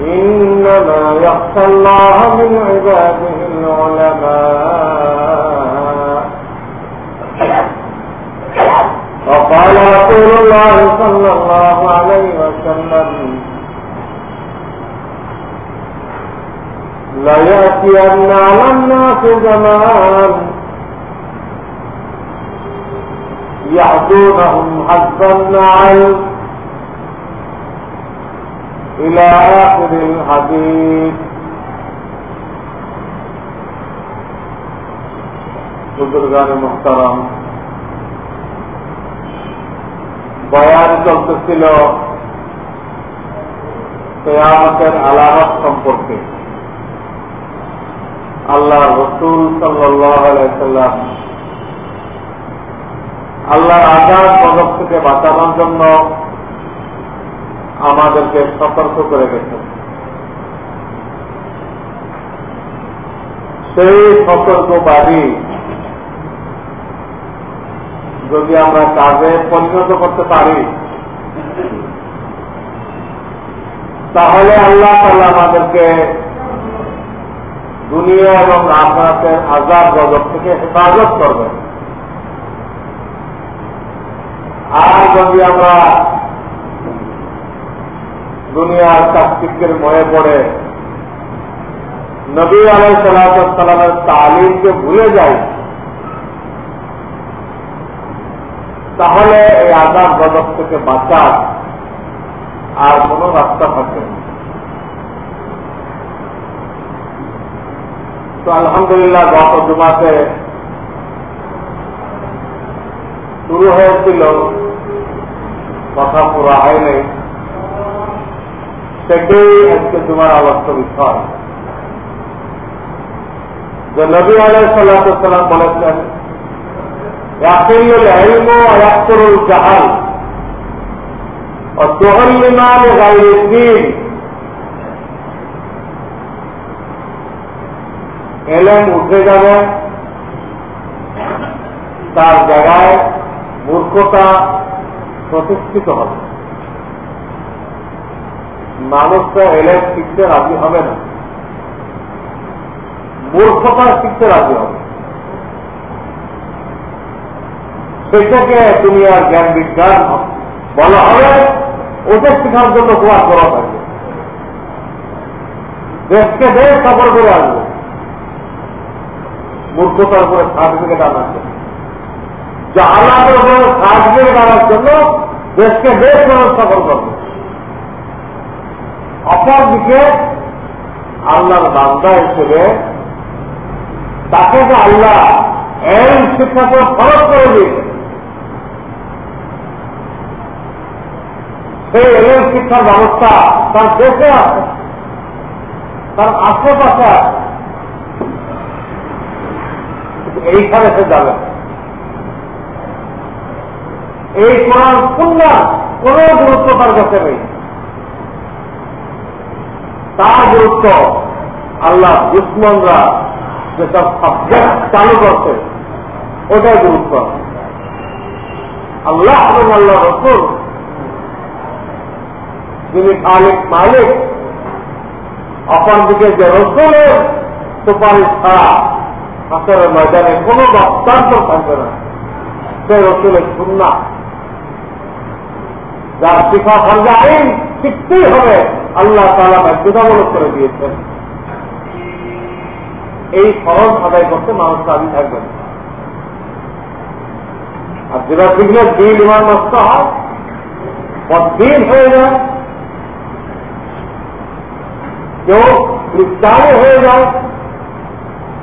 إنما يخشى الله من عباده العلماء. وقال رسول الله صلى الله عليه وسلم ليأتين على الناس زمان يعدونهم حتى النعل إلى آخر الحديث বুজুর্গান মোহতারাম বয়ান চলতেছিল কেয়ামতের আলামত সম্পর্কে আল্লাহ রসুল সাল্লাম আল্লাহর আজাদ পদক থেকে বাঁচানোর জন্য আমাদেরকে সতর্ক করে গেছেন সেই সতর্কবাদী যদি আমরা কাজে পরিণত করতে পারি, তাহলে আল্লাহ তাল্লাহ আমাদেরকে দুনিয়া এবং আপনাদের আজাদ গজব থেকে হেফাজত করবেন। আর যদি আমরা দুনিয়ার কার্তিকের ময়ে পড়ে। নবী আলাই সালামের তালিমকে ভুলে যাই। তাহলে এই আজাদ গজব থেকে বাঁচার আর কোন রাস্তা থাকে তো আলহামদুলিল্লাহ, গত জুমাতে শুরু হয়েছিল, কথা পুরা হয়নি। সেটাই আজকে জুমার আলোচ্য বিষয় যে নবী আলাই সাল্লাম বলেছেন ইলম ওয়া ইয়াকতুরুল জাহাল। গায়রিদ দ্বীন। উঠে যাবে, তার জায়গায় মূর্খতা প্রতিষ্ঠিত হবে। মানুষটা এলেম শিখতে রাজি হবে না। মূর্খতা শিখতে রাজি হবে। সেটাকে দুনিয়ার জ্ঞান বিজ্ঞান বলা হবে ওটা শেখার জন্য তোমার করা থাকবে দেশকে দেশ সফর করে আসবে মূর্খতার উপরে সার্টিফিকেট আনার জন্য। জাহালাতের উপরে সার্টিফিকেট আনার জন্য দেশকে দেশ ব্যবস্থা করবে। অপরদিকে আল্লাহর বান্দা হিসেবে তাকে যে আল্লাহ এল শিক্ষা করে খরচ করে দিয়েছে, সেই এল শিক্ষার ব্যবস্থা তার দেশে আছে, তার আশেপাশে আছে। এইখানে সে যাবে। এই কোরআন কোন গুরুত্ব তার কাছে নেই। তার গুরুত্ব আল্লাহ দুশ্মনরা যেসব সাবজেক্ট চালু করছে, ওটাই গুরুত্ব। আল্লাহ এবং আল্লাহ রসুল, যিনি খালিক মালিক, অপরদিকে যে রসুলের সুপারিশ ছাড়া হাসরের ময়দানে কোন বক্তান্ত থাকবে না সে রসুলের সুন্না যার শিখা ফর্জা আইন শিখতেই হবে। আল্লাহ তালা বাধ্যতামূলক করে দিয়েছেন। এই ফরজ আদায় করতে মানুষ দাবি থাকবে আর যেটা শিখলে দিন ইমান নষ্ট হয় দিন হয়ে যায়। কেউ খ্রিস্টানই হয়ে যায়,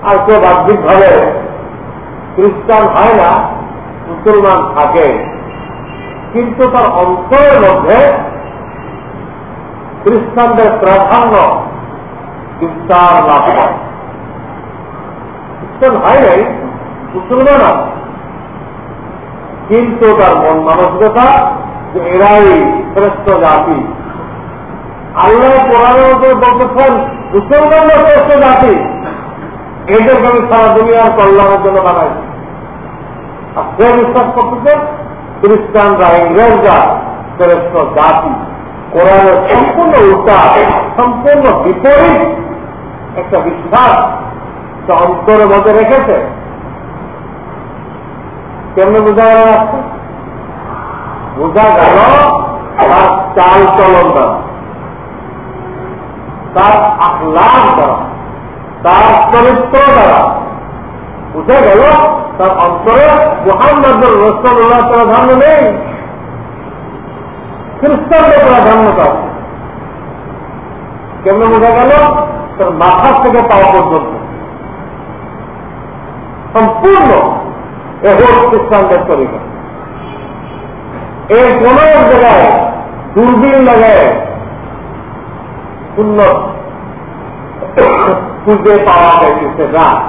আর কেউ বাহ্যিক ভাবে খ্রিস্টান হয় না, মুসলমান থাকে। কিন্তু তার অন্তরের মধ্যে খ্রিস্টানদের প্রাধান্য বিস্তার লাভ হয় খ্রিস্টান হয় নাই, মুসলমান আছে। কিন্তু তার মন মানসিকতা যে এরাই শ্রেষ্ঠ জাতি। আল্লাহ কোরআনের মধ্যে বলতেছেন মুসলমানরা শ্রেষ্ঠ জাতি? এদেরকে আমি সারা দুনিয়ার কল্যাণের জন্য বানাইছি আর সে বিশ্বাস করতেছে? খ্রিস্টানরা, ইংরেজরা, শ্রেষ্ঠ জাতি। কোরআনের সম্পূর্ণ উল্টা সম্পূর্ণ বিপরীত একটা বিশ্বাস অন্তরের মধ্যে রেখেছে। কেমনে বোঝা গেল বোঝা গেল তার চাল চলন দ্বারা, তার আহ্লাদ দ্বারা, তার চরিত্র দ্বারা। বুঝে গেল তার অন্তরে মোহাম্মদ রসল্লাহ প্রাধান্য নেই। খ্রিস্টানদের প্রাধান্যতা কেমন বোঝা গেল? তার মাথার থেকে পাওয়া পর্যন্ত। সম্পূর্ণ এহর খ্রিস্টানদের তরিকা। এর কোন জায়গায় দূরবীন লাগায় শূন্য। খুঁজে পাওয়া যাইতেছে না।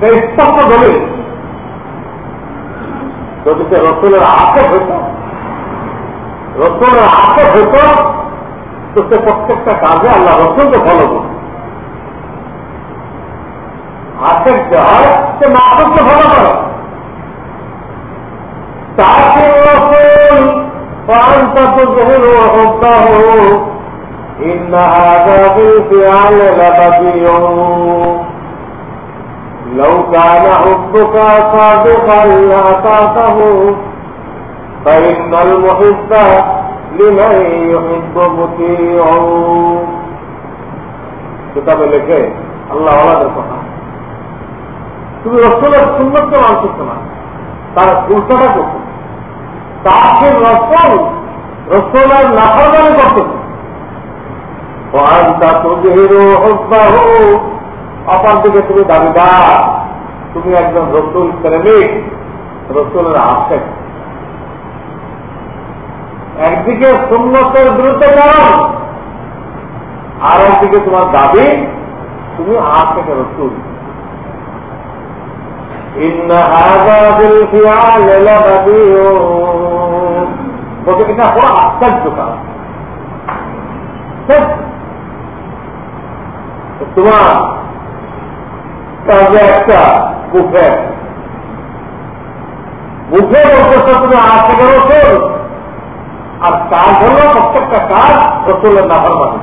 এটা স্পষ্ট দলিল। যদি সে রসুলের আশক হইত, রসুলের আশক হইত, তো সে প্রত্যেকটা কাজে আল্লাহ রসুলকে ফলো করত। আসে যে সে মাসুককে ফলো করে তাকে রসুল প্রাণপাত হোক لو كان حبك صادقا لأطعته فإن المحب لمن يحب مطيع কিতাবে লেখে আল্লাহ আলাদের কথা তুমি রসুলের সুন্দরকে মানছিস না তার উল্টাটা করছে তাকে রসল রসলের নাফরমানি করতেছে অপর দিকে তুমি দাবিদার তুমি একজন রসুল প্রেমিক, রসুলের আসে একদিকে সুন্নতের বিরুদ্ধে কারণ আর একদিকে তোমার দাবি, তুমি আসে রসুল। আশ্চর্য কারণ হ্যাঁ? তোমার কাজে একটা মুখে মুখে বলতেছ তুমি আশে রসুল। আর কাজ হলো প্রত্যেকটা কাজ রসুলের নাফার মানে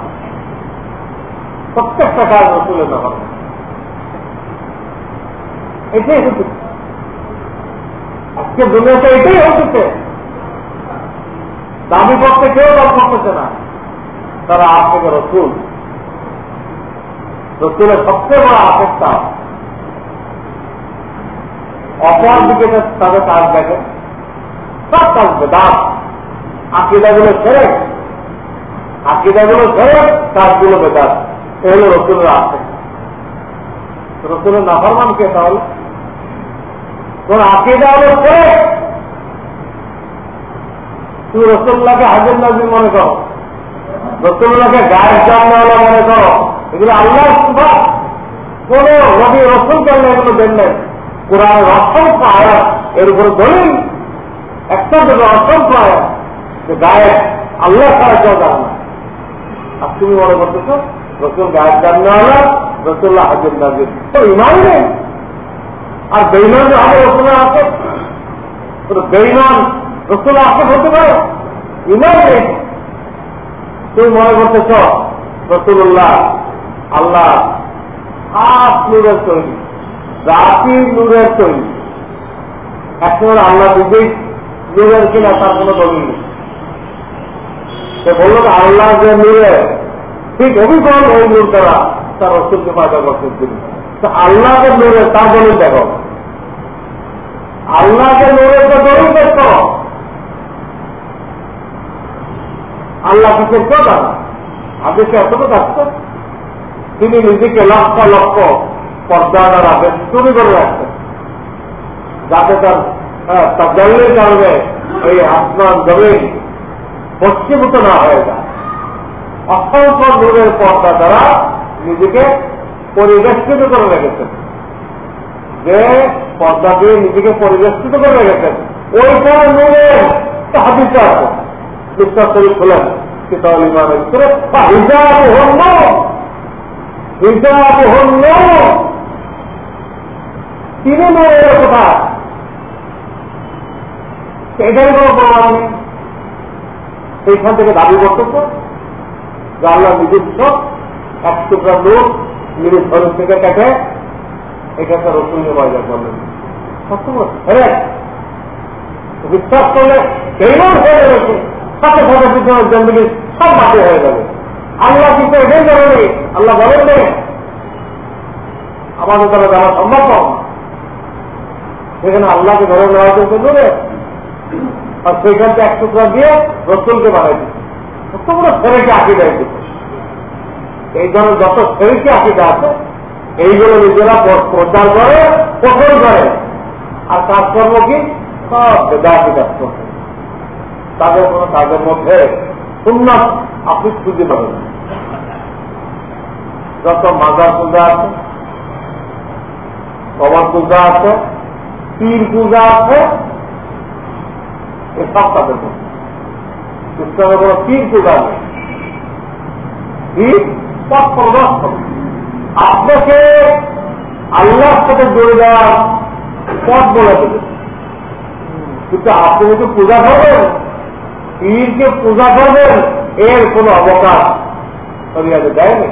প্রত্যেকটা কাজ রসুলের নাফার মানে এটাই আজকে দুনিয়াতে এটাই হচ্ছে। দাবি করতে কেউ দাম করতেছে না। তারা আজ রসুল। রসুলের সবচেয়ে বড় আপেক্ষা অপর দিকে তাদের কাজ দেখে। সব কাজ বেদাত আকিদাগুলো ছেড়ে। আকিদাগুলো ছেড়ে কাজগুলো বেদাত এ হলো রসুলের আপেক্ষা রসুলের নাফরমান কে তাহলে? তোর আকিদা হলো ছেড়ে। তুমি রসুল্লাহকে হাজির নাজির মনে করো। রসুল্লাহকে গায়ের জানওয়ালা মনে করো। এগুলো আল্লাহ কোন নবী রসুল কেন এগুলো দেন নাই। কোরআনের অসংখ্য আয়াত, এর উপরে দলিল, একটা দেবে অসংখ্য আয়াত যে গায়ে আল্লাহ ছাড়া কেউ জানে না। আর তুমি মনে করতেছ, রসুল গায়ের জানালা রসুল্লাহ হাজির নাজির তো ইমান নেই। আর বেইমান যে হবে রসুল আছে বেইমান রসুল আসে হতে পারে? ইমান নেই। তুমি মনে করতেছ রসুল্লাহ আল্লাহ নূরের তৈরি রাতির নূরের তৈরি। এখন আল্লাহ নিজেই নূরের কিনা তার কোনো দলিল নেই। সে বলল, আল্লাহ যে নূরে ঠিক অভিজ্ঞান ওই নূর তারা তার রসুলকে পয়দা করতে তিনি তো আল্লাহকে নূরে তার দলিল দেখো। আল্লাহকে নূরের তো দলিল দেখো আল্লাহ কিসের কথা আদেশে এতটুকু আসছে তিনি নিজেকে লক্ষ লক্ষ পর্দা দ্বারা বেষ্টনী করে রাখছেন যাতে তার তার জলের কারণে এই আসমান জমিন পশ্চিমত না হয়ে যায়। অসংখ্য নূরের পর্দা দ্বারা নিজেকে পরিবেষ্টিত করে রেখেছেন যে পর্দা দিয়ে নিজেকে পরিবেষ্টিত করে রেখেছেন ওইটা নূরের হাদিসে আছে। বিশ্বাস করে খোলেন কিতাব ইমানের বা হিজাব হন্য তিনি নূরের কথা। এটাই কোনো প্রমাণ নেই সেইখান থেকে দাবি করতেছে যে আল্লাহ নিজস্ব, এক টুকরা লোক নিজের শরীর থেকে কেটে। এখানকার রসুলকে মজা করলেন হ্যাঁ। বিশ্বাস করলে কেমন হয়ে যাবে। সাথে সাথে পিছনের জন্মগুলি সব মাঠে হয়ে যাবে। আল্লাহ কিন্তু এটাই জরুরি আল্লাহ বলেন আমাদের দ্বারা জানা সম্ভব সেখানে আল্লাহকে ধরে নেওয়া যেতে দূরে আর সেইখান এক টুকরা দিয়ে রসুলকে বানাই দিচ্ছে। কত বড় ছেলেকে আঁকি দেয় এই ধরনের যত ছেলেকে আঁকিটা আছে, এইগুলো নিজেরা প্রচার করে পোষণ করে। আর কাজকর্ম কি? সব বেদাতি করছে তাদের কোন কাজের মধ্যে সুন্নাত আপনি খুঁজে পাবেন যত মাজার পূজা আছে কবর পূজা আছে পীর পূজা আছে এসব তাদের মধ্যে ইসলামের কোন পীর পূজা নেই। আপনাকে আল্লাহর সাথে জড়ে দেওয়ার পথ বলে দেবে কিন্তু আপনি যদি পূজা করবেন, পীরকে পূজা করবেন, এর কোন অবকাশ শরিয়াতে দেয়নি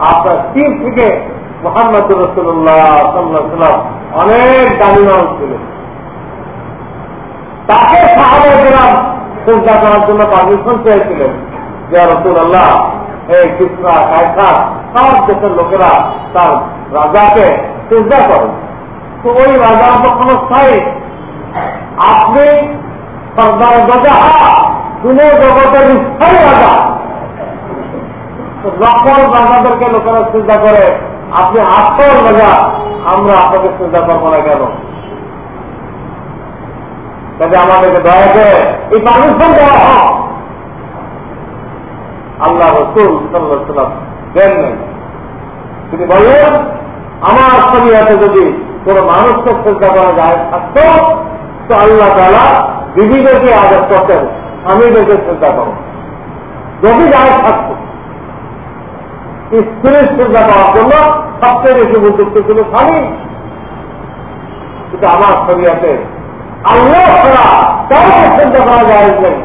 আপনার পীর থেকে মোহাম্মদ রসুল্লাহ সাল্লাহ অনেক দামি মানুষ ছিলেন তাকে দিলাম চিন্তা করার জন্য পারমিশন চেয়েছিলেন যে রসুল আল্লাহ এই কৃষ্ণা, কায়সা, সব দেশের লোকেরা তার রাজাকে চিন্তা করেন তো ওই রাজা কখনো স্থায়ী। আপনি সর্দার গজা কোন জগতের স্থায়ী রাজা। রাজাদেরকে লোকেরা চিন্তা করে আপনি আসল রাজা আমরা আপনাকে চিন্তা করব না কেন? তাহলে আমাদেরকে দয়া করে এই পারমিশন দেওয়া হোক আল্লাহ রসুল দেন তিনি বললেন আমার শরীয়তে যদি কোন মানুষকে চিন্তা করা যায় থাকতো, তো আল্লাহ তালা বিবিদেরকে আদেশ করতেন আমি স্বামীদেরকে চিন্তা করো যদি যায় থাকতো। স্ত্রীর চিন্তা করার জন্য সবচেয়ে বেশি উপযুক্ত ছিল স্বামী কিন্তু আমার শরীয়তে আল্লাহ ছাড়া কাউকে চিন্তা করা যায় নেই।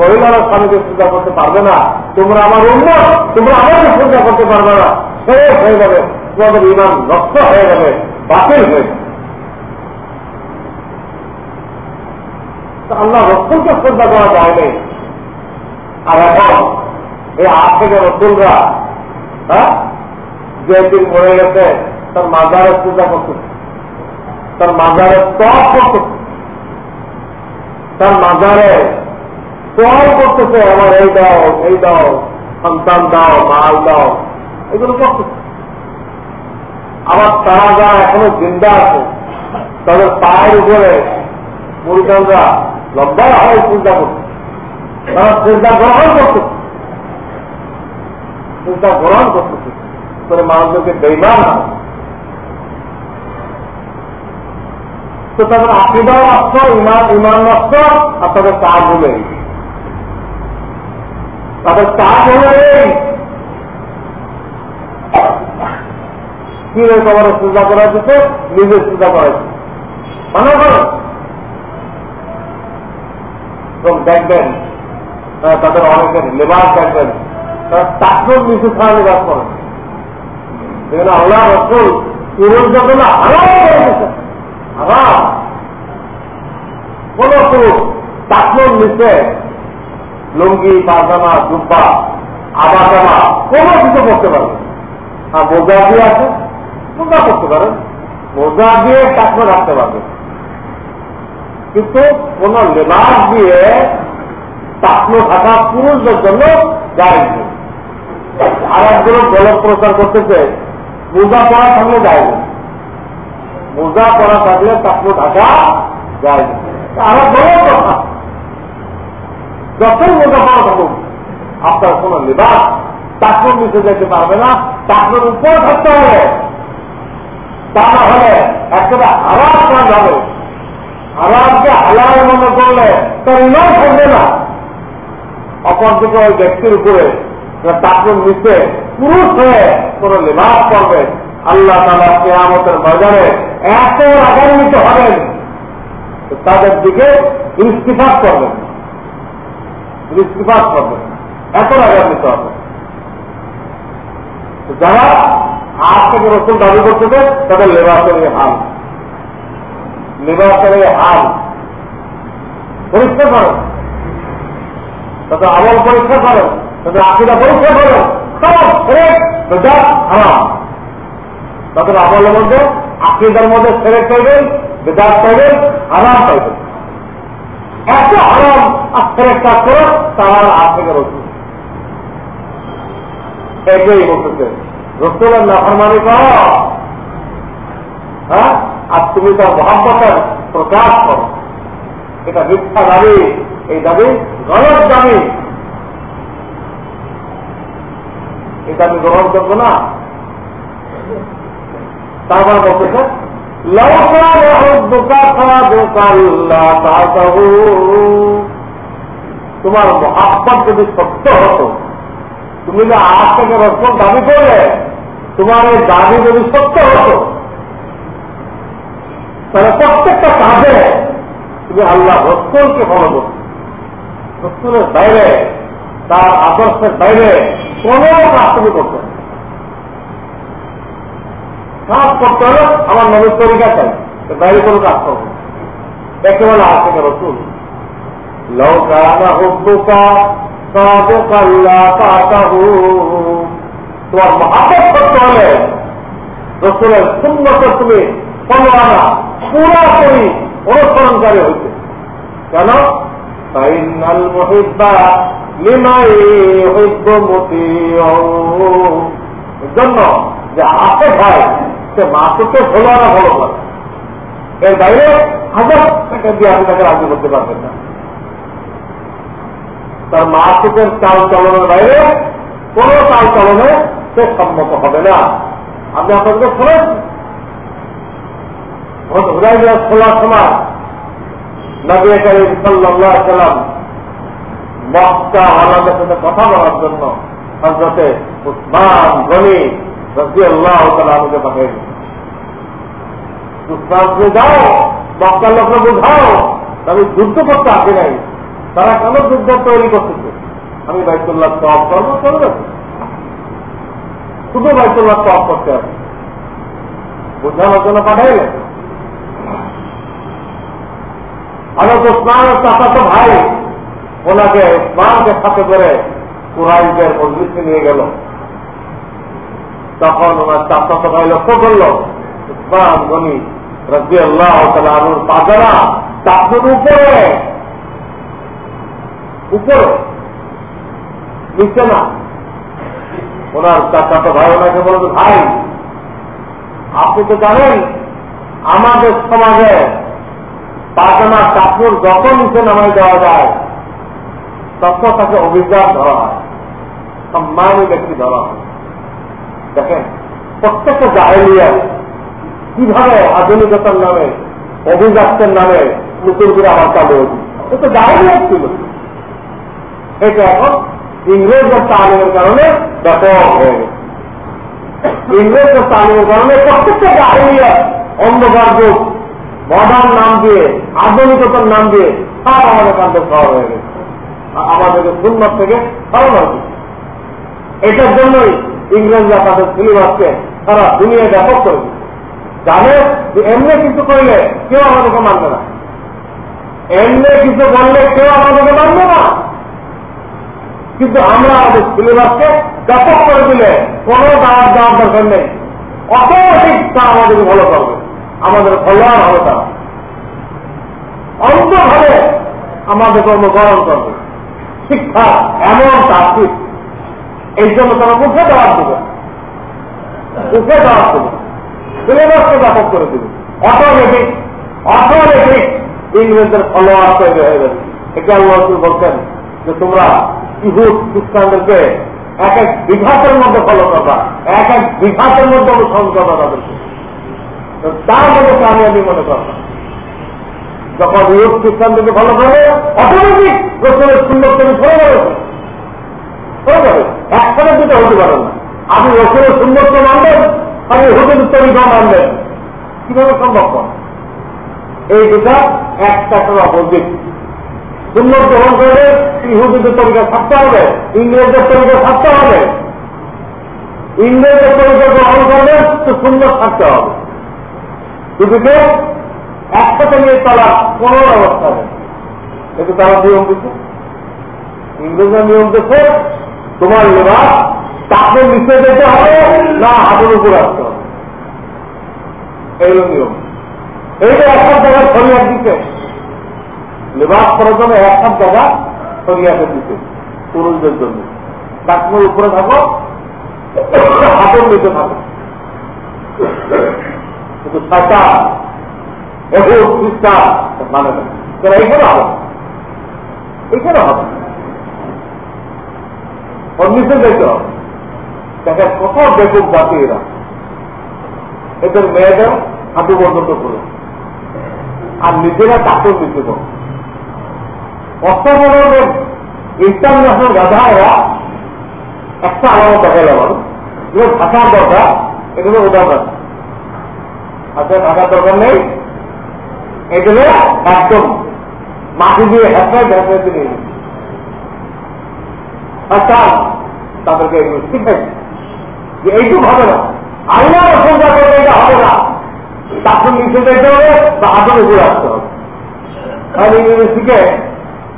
মহিলারা স্বামীকে চিন্তা করতে পারবে না, তোমরা আমার অন্য তোমরা আমাকে চিন্তা করতে পারবে না। শেষ হয়ে যাবে, তোমাদের ইমান নষ্ট হয়ে যাবে, বাতিল হয়ে যাবে। আল্লাহ রসুলকে শ্রদ্ধা করা যায়নি আর এখন এই আট থেকে রসুলরা হ্যাঁ? যে দিন মরে গেছে, তার মাজারের পূজা করতেছে তার মাজারে তপ তার মাজারে তপ করতেছে, আমার এই দাও এই দাও, সন্তান দাও, মাল দাও, এগুলো করতেছে। আবার তারা যারা এখনও জিন্দা আছে, তাদের পায়ের উপরে লম্বা হয়ে চিন্তা করছে। তারা চিন্তা গ্রহণ করতেছে। চিন্তা গ্রহণ করতেছে। করে মানুষদেরকে বেইমান হয় তো তাদের আকিদাও নষ্ট ইমান ইমান নষ্ট, আর তাদের কাজ হলে তাদের কাজ হলো কি তোমার সুবিধা করা যেত নিজের সুবিধা করা যেত মনে করেন দেখবেন তাদের অনেকের লেবার দেখবেন তারা তাকেও নিচু ছাড়া যেখানে আল্লাহ রসুল আরাম করে কোন পুরুষ লুঙ্গি পাজামা কিছু করতে পারে আর মোজা দিয়ে আছে, মোজা করতে পারেন মোজা দিয়ে টাকমা রাখতে পারবে কিন্তু কোন লেবাস দিয়ে টাকনো থাকা পুরুষদের জন্য যায় আর একজন গলত প্রচার করতেছে, মোজা পড়া থাকলে যায় না। মোজা পড়া থাকলে টাকনো ঢাকা যায় আর বড় কথা, যতই মোজা পড়া থাকুক, আপনার কোন লেবাস টাকনোর নিচে যেতে পারবে না টাকনোর উপরে থাকতে হবে। তা না হলে একেবারে আরাম কাজ হবে। আরামকে হালাল মনে করলে তার ইমান থাকবে না। অপরদিকে ওই ব্যক্তির উপরে টাকুর নিচে পুরুষ হয়ে কোন লেবাস করবে। আল্লাহ তালা কেয়ামতের বাজারে এত রাগান্বিত হবেন তাদের দিকে ইস্তিফাত করবেন ইস্তিফাত করবেন এত রাগান্বিত হবে যারা আজ থেকে রসুন দাবি করতেছে, তাদের লেবাসের হাল। লেবাসের হাল পরীক্ষা করেন। তাদের আমল পরীক্ষা করেন। তাদের আকিদা পরীক্ষা হারাম তাদের আমলের মধ্যে আকিদার মধ্যে ফেরত পাইবেন বেদাত পাইবেন হারাম পাইবেন এত করে নাফরমানি কর। হ্যাঁ? আর তুমি তার মহাব্বতের প্রকাশ করো। এটা মিথ্যা দাবি। এই দাবি গলত দাবি। এই দাবি গ্রহণ করব না। তারপর বলতেছে তোমার মহাব্বত যদি সত্য হতো, তুমি যে আজ থেকে রসম দাবি করলে, তোমার এই দাবি যদি সত্য হতো, তাহলে প্রত্যেকটা কাজে তুমি আল্লাহ রসুলকে ফলো করছ রসুলের বাইরে তার আদর্শের বাইরে কোন কাজ তুমি করতে কাজ করতে হলে আমার নবীর তরিকা চাই বাইরে কোনো কাজ করব একেবারে রসুল। লৌকানা হুব্বুকা তোমার করতে হলে সুন্দর তুমি অনুসরণকারী হইতে। কেন? হইব মতি জন্য যে আসে ভাই, সে মাসুকে ফলোয়ারা ফলো করে। এর বাইরে হাজার টাকা দিয়ে আপনি তাকে রাজি করতে পারবেন না। তার মাসুকের চাল চলনের বাইরে কোন চাল চলনে সে সম্মত হবে না। আপনি আপনাদেরকে শুনেছেন হুদাইবিয়া খোলার সময় নবী করিম সাল্লাহ সাল্লাম মক্কা আলাদের সাথে কথা বলার জন্য হজরতে উসমান গনি রসি আল্লাহ তালকে পাঠিয়ে উসমান তুমি যাও, মক্কার লোকরা বোঝাও, আমি যুদ্ধ করতে আসি নাই। তারা কেন যুদ্ধ তৈরি করতেছে? আমি বাইতুল্লাহ তফ করব, চলবে শুধু বাইতুল্লাহ তফ করতে হবে। বোঝানোর জন্য পাঠাইলেন। হজরত উসমানের চাচাতো ভাই ওনাকে উসমানকে সাথে করে কুরাইদের মজলিসে নিয়ে গেল। তখন ওনার চাচাতো ভাই লক্ষ্য করল উসমান গনি রবি আল্লাহ তালুর পাজারা চাপুর উপরে। উপরে। নিচে না। ওনার চাচাতো ভাই, ওনাকে বলল, ভাই, আপনি তো জানেন, আমাদের সমাজে পাজামা কাপড় যত নিচে নামাই দেওয়া যায় তত তাকে অভিজ্ঞান ধরা হয়। সম্মানী ব্যক্তি ধরা হয়। দেখেন, প্রত্যেকটা জাহেলিয়া কীভাবে আধুনিকতার নামে অভিজাতের নামে নতুন করে আমার চালু হয়েছে? এটা জাহেলিয়া ছিল। এটা এখন ইংরেজদের তালিমের কারণে ব্যাপক হয়ে গেছে। ইংরেজদের তালিমের কারণে প্রত্যেকটা গাড়িয়া অন্ধকার যুগ মডার্ন নাম দিয়ে, আধুনিকতার নাম দিয়ে সব আমাদের কাছে খাওয়া হয়ে গেছে। আমাদেরকে সুন্নত থেকে সরানো হয়েছে। এটার জন্যই ইংরেজরা তাদের সিলেবাসকে তারা দুনিয়া ব্যাপক করে জানে যে এমনি কিছু করলে কেউ আমাদেরকে মানবে না। এমনি কিছু বললে কেউ আমাদেরকে মানবে না। কিন্তু আমরা আমাদের সিলেবাসকে ব্যাপক করে দিলে কোন দাওয়াত দেওয়ার দরকার নেই। অটোমেটিক তা আমাদেরকে ভালো করবে। আমাদের ফলোয়ার হবে তারা। অন্তভাবে আমাদের কর্মকরণ করবে। শিক্ষা এমন তাত্ত্বিক। এই জন্য তারা মুখে দেওয়ার দেবে। মুখে দেওয়ার দেবে। সিলেবাসকে ব্যাপক করে দেবে। অটোমেটিক অটোমেটিক ইংরেজদের ফলোয়ার তৈরি হয়ে যাবে। এটা আল্লাহ বলছেন যে তোমরা ইহুদ, খ্রিস্টানদেরকে এক এক বিঘাতের মধ্যে ফলো করবা। এক এক বিঘাতের মধ্যে অনুসরণ করবা তাদেরকে। তার মধ্যে আমি আমি মনে করব। যখন ইহুদ খ্রিস্টানদেরকে ফলো করবে, অটোমেটিক রসুলের সুন্দর তুমি ফলো যাবে একসাথে দুটো হতে পারেন না। আপনি রসুলের সুন্দরত্ব মানবেন আমি হুদের তরিকা মানবেন। কীভাবে সম্ভব হয়? এই দুটা একটা অপোজিট। সুন্দর গ্রহণ করলে ইহুদিদের তরিকা থাকতে হবে, ইংরেজদের তরিকা থাকতে হবে। ইংরেজদের তরিকা গ্রহণ করলে তো সুন্দর থাকতে হবে। দুদিকে একসাথে নিয়ে চলার কোন ব্যবস্থা নেই। কিন্তু তারা নিয়ম দিচ্ছে। ইংরেজরা নিয়ম দিচ্ছে, তোমার লেবাস তাকে নিচে যেতে হবে, না হাতের উপর আসতে হবে। এইরকম নিয়ম। এইটা একটা জায়গায় ছড়িয়ে দিচ্ছে। লেবাস করার জন্য একটা জায়গা সরিয়াকে দিতে পুরুষদের জন্য। কাশ্মীর উপরে থাকো হাতের নিচে থাকো। কিন্তু সাঁচা মানে তারা হবে এখানে হবে ওর নিচে যেতে হবে দেখে কত বেকুব জাতি এরা। এদের মেয়েদের হাঁটু পর্যন্ত করে আর নিজেরা চাকর দিতে পারে বড় ইন্টারন্যাশনাল গাধা এরা একটা আলাদা দেখা গেল থাকার দরকার এটা উদাহরণ আচ্ছা থাকার দরকার নেই। এগুলো একদম মাটি দিয়ে হেঁটে হেঁটে নিয়ে আচ্ছা তাদেরকে এগুলো শিখাই। যে এইটুকু হবে না। আল্লাহ সন্ধ্যা করলে এটা হবে না। তাকে নিচে যেতে হবে বা আদরে ঘুরে আসতে হবে। তাহলে ইংরেজি শিখে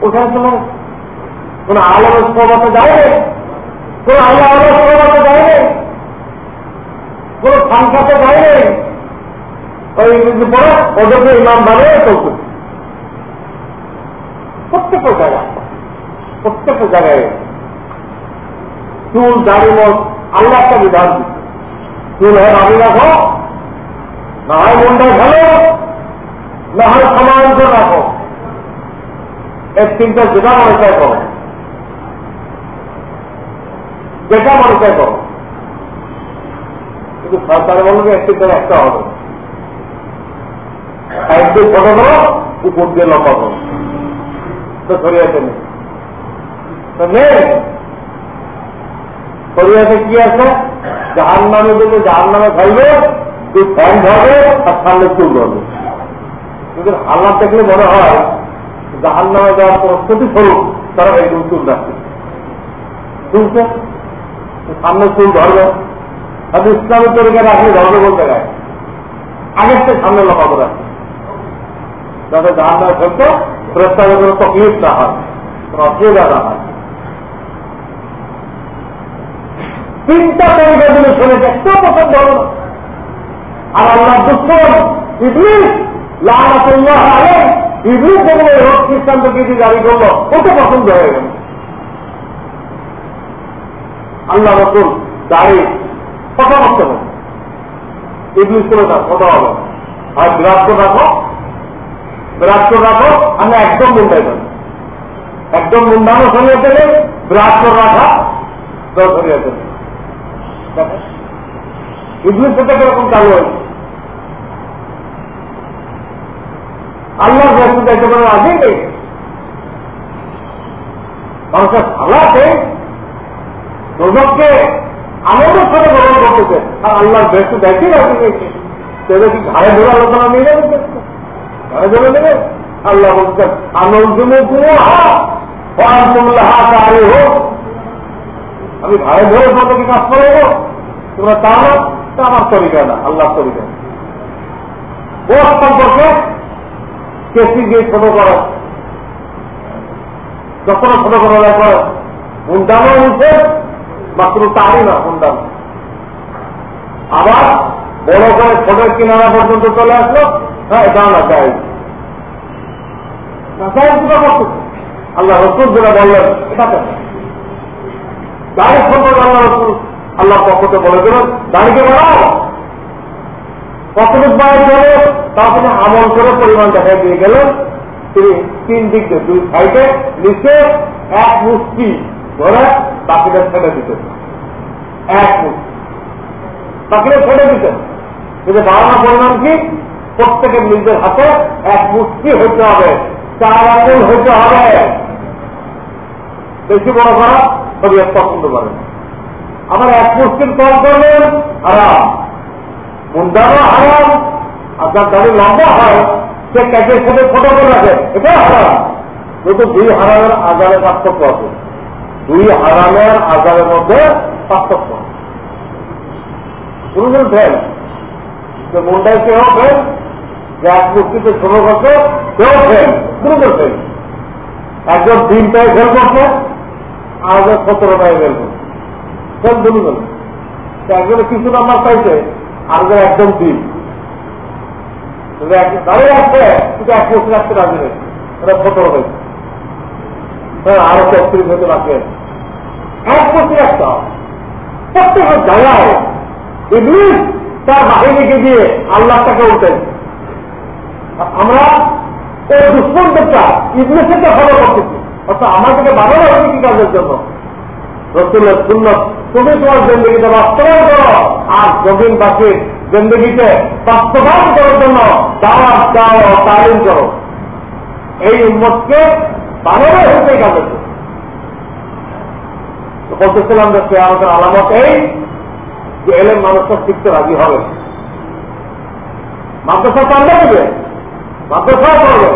ওখানে কোন আল্লাহ সবাতে যায় নেই কোন আল্লাহ আল্লাহ যায় নেই কোন সংখ্যাতে নেই ওই ইংরেজি পড়ে ওদেরকে ইমাম বানিয়ে চলছে প্রত্যেকটা জায়গায় প্রত্যেকটা জায়গায় চুল, দাড়ি মত আল্লাহ একটা বিধান দিচ্ছে। চুল হয় আমি রাখো না হয় মনটাই ভালো, না হয় সমান্তর রাখো এর তিনটা যেটা মানুষের করো যেটা মানুষের করো কিন্তু সরকারে বলবে একটি করে একটা হবে। একদিন ছোট করো, উপর দিয়ে লম্বা করো। তো কি আছে নামে নামে খাইবে তুই ধরবে আর সামনে চুল ধরবে। কিন্তু দেখলে মনে হয় নামে যাওয়ার তারা একদম চুল সামনে চুল ধরবে। হয়তো ইসলামের তরিকা রাখলে ধরবে বলতে গায় আগের থেকে সামনে লম্বা করে যাতে জাহান নামে ফেলতে প্রস্তাবের কোনো তকলিফ না হয়, কোনো অসুবিধা না হয়। তিনটা তরিকা যদি শুনেছে একটু পছন্দ হল না। আর আল্লাহ দুশ্মন, ইবলিস লাহাতুল্লাহ আলেন ইবলিস যেগুলো রোগ খ্রিস্টানকে কিছু জারি করল, ওটা পছন্দ হয়ে গেল। আল্লাহ রসুল দাঁড়ি কথা করতে হবে ইবলিস করে থাক কথা হবে আর বিরাট করে রাখো বিরাট রাখো আমি একদম মুন্ডাই দেবো একদম মুন্ডানো সরিয়ে দেবে বিরাট রাখা থেকে আল্লাহ ব্যস্ত পারে নেই। মানুষের সালাতে দুর্ভোগকে আমাদের সাথে গ্রহণ করতেছে আর আল্লাহ বেশ দেখি রাখি গেছে সেটা কি ঘাড়ে ধরে নিয়ে যাবে। ঘাড়ে ধরে নেবে আল্লাহ বলছেন আনন্দমে হোক আমি ঘাড়ে ধরে তোমাকে কাজ করব। তোমরা তা না তা আমার তরিকা না আল্লাহ তরিকা ও সম্পর্কে কেসি দিয়ে ছোট করো। যখন ছোট করা যায় করে হুন্ডানো উঠে মাত্র তারই না হুন্ডানো আবার বড় করে ছোটের কিনারা পর্যন্ত চলে আসলো। হ্যাঁ আল্লাহ রসুল যেটা বললেন কেন সম্পর্কে আল্লাহ রসুল। আল্লাহ পক্ষতে বলে দিলেন দাড়িকে বাড়াও। কতটুক বাড়ি চলে তারপরে আমল করে পরিমাণ দেখা দিয়ে গেলেন তিনি তিন দিক দিয়ে, দুই সাইডে নিচে এক মুষ্টি ধরে বাকিটা ছেড়ে দিতেন। এক মুষ্টি। বাকিটা ছেড়ে দিতেন। কিন্তু বাড়ানো পরিমাণ কি? প্রত্যেকের নিজের হাতে এক মুষ্টি হইতে হবে, চার আঙুল হইতে হবে। বেশি বড় করা শরীর পছন্দ করেন আবার এক মুষ্টির কম করবেন আরাম মুন্ডারও হারাম আপনার দাড়ি লম্বা হয়, সে ক্যাচের সাথে ছোট করে রাখে, এটাও হারাম। কিন্তু দুই হারামের আজারের পার্থক্য আছে। দুই হারামের আজারের মধ্যে পার্থক্য কোনদিন ফেল যে মুন্ডায় কেউ ফেল এক মুক্তিতে করছে কেউ ফেল একজন করছে, আর একজন সতেরোটায় ফেল করছে। দুর্বল একজনে কিছু নাম্বার পাইছে, আর একদম দিন দাঁড়িয়ে কিন্তু এক বছর আরও চত্রিশ হতে রাখবে এক বছর একটা। প্রত্যেকের জায়গায় তার বাহিনীকে দিয়ে আল্লাহ তাকে উঠেন। আমরা এই দুষ্মন্তটা ইংলিশকে ফলো করতেছি অর্থাৎ আমাদেরকে বানানো হয়েছে কি কাজের জন্য। রসুলের সুন্নত, তুমি তোমার জিন্দগিতে বাস্তবায়ন করো আর জমিন বাসীর জিন্দগিতে বাস্তবায়ন করার জন্য দাওয়াত দাও, তালিম করো। এই উন্মতকে বানানো হয়েছে কাজের জন্য। বলতেছিলাম যে সে আমাদের আলামত এই যে এলেন মানুষটা শিখতে রাজি হবে। মাদ্রাসা চান্দা দেবে? মাদ্রাসাও করবে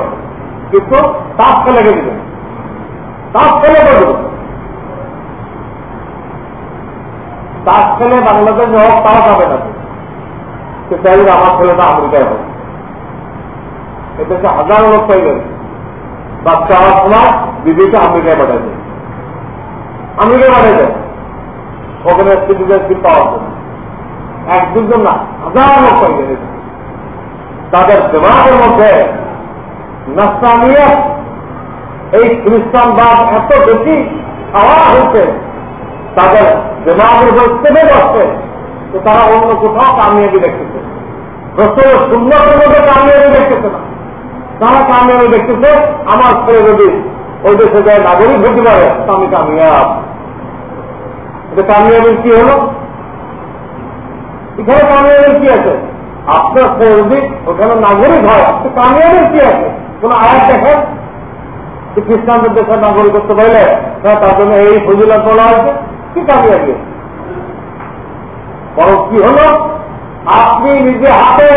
কিন্তু তাপ ফেলে দিবে তাপ ফেলে করবে তার ছেলে বাংলাদেশ হোক তাও পাবে না। সে আমার ছেলেটা আমেরিকায় হোক এদেশে হাজারো লোক পাইবেন বাচ্চা হওয়ার সময় বিবিকে আমেরিকায় পাঠাইবে আমেরিকায় পাঠাইবে ওখানে সিটিজেনশিপ পাওয়ার জন্য। এক দুজন না, হাজার লোক পাইবেন তাদের দেমাগের মধ্যে নাস্তানিয়া এই খ্রিস্টানবাদ এত বেশি খাওয়া হয়েছে, তাদের দেমাগের উপর চেপে বসছে তো তারা অন্য কোথাও কামিয়াবি দেখতেছে রসের সুন্দরের মধ্যে কামিয়াবি দেখতেছে না। তারা কামিয়াবি দেখতেছে, আমার ছেলে যদি ওই দেশে যায়, নাগরিক হতে পারে আমি কামিয়াব। এটা কামিয়াবির কি হলো? এখানে কামিয়াবির কি আছে? আপনার ছেলে ওখানে নাগরিক হয়। তো কামিয়াবির কি আছে? কোন আয়াত দেখেন যে খ্রিস্টানদের দেশের নাগরিক করতে পারলে তার জন্য এই ফজিলত বলা হয়েছে। কি কামিয়াবি? বরং কি হল? আপনি নিজে হাতে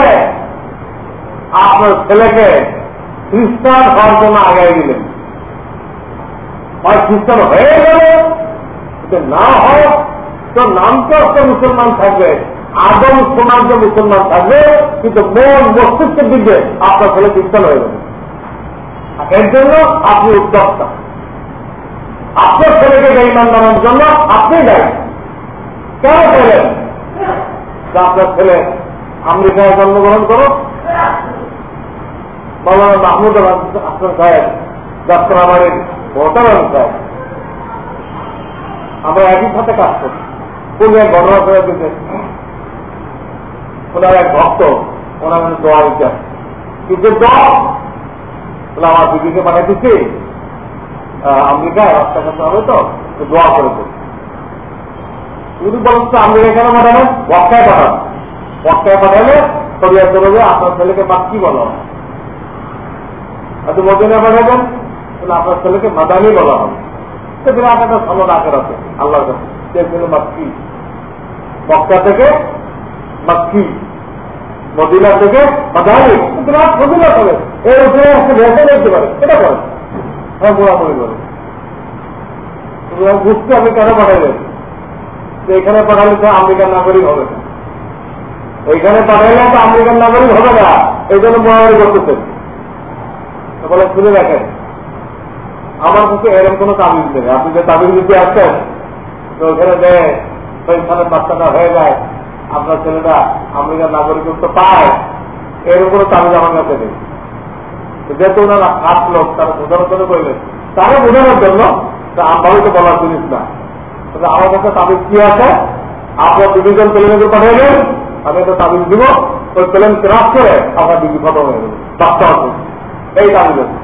আপনার ছেলেকে খ্রিস্টান হওয়ার জন্য আগাই দিলেন। হয় খ্রিস্টান হয়ে গেল না হয় তো নামটা মুসলমান থাকবে। আদম সমাজ মুসলমান থাকবে, কিন্তু মন, মস্তিষ্কের দিকে আপনার ছেলে খ্রিস্টান হয়ে যাবে। এর জন্য আপনি উদ্যোক্তা। আপনার ছেলেকে বেইমান বানানোর জন্য আপনি দায়ী। কেন বলেন আপনার ছেলে আমেরিকায় জন্মগ্রহণ করো মৌলানা মাহমুদ আসলাম সাহেব যাত্রাবাড়ির ভোটার সাহেব। আমরা একই সাথে কাজ করি। কোন এক ঘটনা করে দিতে। ওনার এক ভক্ত, ওনার মানে দোয়া দিতে কিন্তু আমার দিদিকে পাঠিয়ে দিচ্ছি আমেরিকায় রাস্তা করতে হবে তো দোয়া করে দেবে। যদি তো আমেরিকা কেন পাঠাবেন বক্কায় পাঠান বক্কায় পাঠালে সরিয়া চলবে আপনার ছেলেকে বাদ কি বলা হয় হয়তো মদিনা পাঠাবেন, তাহলে আপনার ছেলেকে মাদানি বলা হবে। সেখানে আপনার ভালো আকার আছে, আল্লাহর কাছে। সে ছিল মাক্কি মক্কা থেকে মাক্কি মদিনা থেকে মাদারি তোমার ফজিলত হবে এর উপরে একটা ভেসে দেখতে পারে। এটা করে হ্যাঁ মোড়ামুড়ি করে। বুঝতে আমি কেন পাঠাইলেন। যে এখানে পাঠালে তো আমেরিকার নাগরিক হবে না। এইখানে পাঠাইলে তো আমেরিকান নাগরিক হবে না। এই জন্য মোড়ামুড়ি করতেছেন। বলে শুনে দেখেন। আমার কাছে এরকম কোন তাবিজ নেই। আপনি যে তাবিজ দিতে আসছেন, তো ওখানে যে সালের বাচ্চাটা হয়ে যায়। আপনার ছেলেটা আমেরিকার নাগরিকত্ব পায় এরকম কোনো তাবিজ আমার কাছে নেই যেহেতু ওনারা খাস লোক, তারা বোঝানোর জন্য করলেন তারা বোঝানোর জন্য আমভাবে তো বলার জিনিস না। আমার কাছে তাবিজ কি আছে? আপনার ডিভিশন প্লেনে পাঠাইলেন, আমি একটা তাবিজ দিব। ওই প্লেন ক্রাস করে আপনার ডিগ্রি খতম হয়ে যাবে বাচ্চা আছে। এই তাবিজ আছে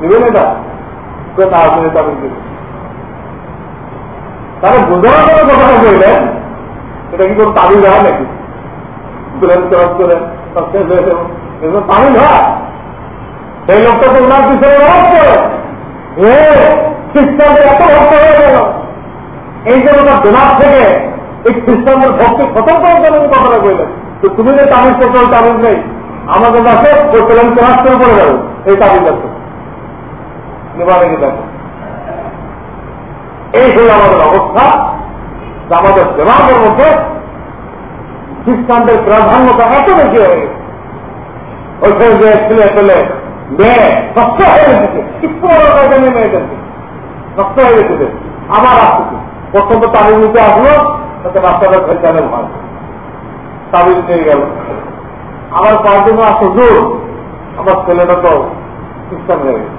দিবেন এটা? তাহলে বোঝানোর জন্য কথাটা বললেন এটা কি কোনো তামিল হয় নাকি? তামিল হয় সেই লোকটা তো ওনার পিছনে রোধ করে খ্রিস্টানদের এত ভক্ত হয়ে গেল। এই জন্য তার দিমাগ থেকে এই খ্রিস্টানদের ভক্তি খতম করার জন্য কথাটা বললেন তো তুমি যে তামিল করছ, ওই তামিল নেই। আমাদের কাছে ওই প্লেন ক্রস করে পড়ে যাবে এই তামিল আছে। এই হল আমাদের অবস্থা। আমাদের দেমাগের মধ্যে খ্রিস্টানদের প্রাধান্যতা এত বেশি হয়ে গেছে। ওইখানে যে ছেলে ছেলে মেয়ে শক্ত হয়ে গেছে বড় কাজে মেয়েদেরকে শক্ত হয়ে গেছে আবার আসতেছে। প্রথম তো তামিল নিতে আসলো, তাতে বাচ্চাটা খেলতে ভয় তামিল নিয়ে গেল। আমার কয়েকদিন আসতো জোর আমার ছেলেটা তো খ্রিস্টান হয়ে গেছে।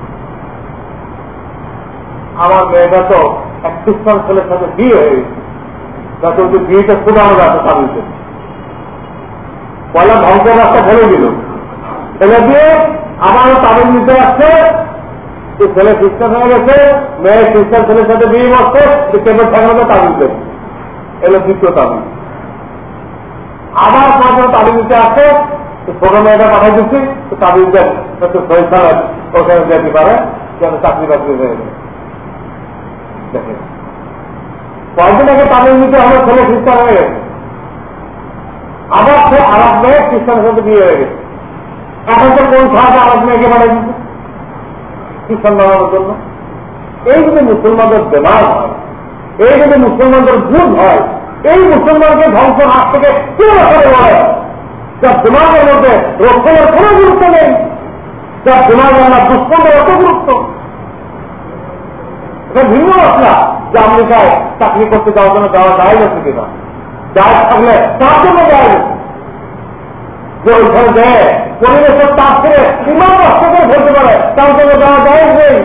আমার মেয়েটা তো এক খ্রিস্টান ছেলের সাথে বিয়ে হয়ে গেছে। যাতে ওদের বিয়েটা শোনানো যাচ্ছে তামিলকে পয়লা ধ্বংস রাস্তা ফেলে দিল। ফেলে দিয়ে আমারও তামিল নিতে আসছে। ছেলে খ্রিস্টান হয়ে গেছে, মেয়ে খ্রিস্টান ছেলের সাথে বিয়ে বসছে কেবল ঠেকানো তামিল দেবে এলো দ্বিতীয় তামিল আবার কখন তামিল নিতে আসছে ছোট মেয়েটা পাঠাই দিচ্ছি, তো তামিল দেন ফয়সালা ওখানে যেতে পারে, যেন চাকরি বাকরি হয়ে যায়। দেখেন। কয়েকদিন আগে তামিল নিতে হবে ছেলে খ্রিস্টান হয়ে গেছে। আবার সে আরব মেয়ে খ্রিস্টানের সাথে বিয়ে হয়ে গেছে। এখন তো কোন সাহায্য আরব মেয়েকে বানাই দিচ্ছে খ্রিস্টান বানানোর জন্য? এই যদি মুসলমানদের বেমার হয়, এই যদি মুসলমানদের ভুল হয়, এই মুসলমানকে ধ্বংস হাত থেকে কে রক্ষা বলে যার দিমাগের মধ্যে রক্ষণের কোন গুরুত্ব নেই যার দিমাগে আমার দুষ্কর্মের এত গুরুত্ব। এটা ভিন্ন মশলা। যে আমেরিকায় চাকরি করতে যাওয়ার জন্য যাওয়া যায় গেছে কিনা যায় থাকলে, তার জন্য যায় যে ওইখানে দেয় পরিবেশের তার থেকে ইমান কষ্ট করে ফেলতে পারে, তার জন্য যাওয়া যায় নেই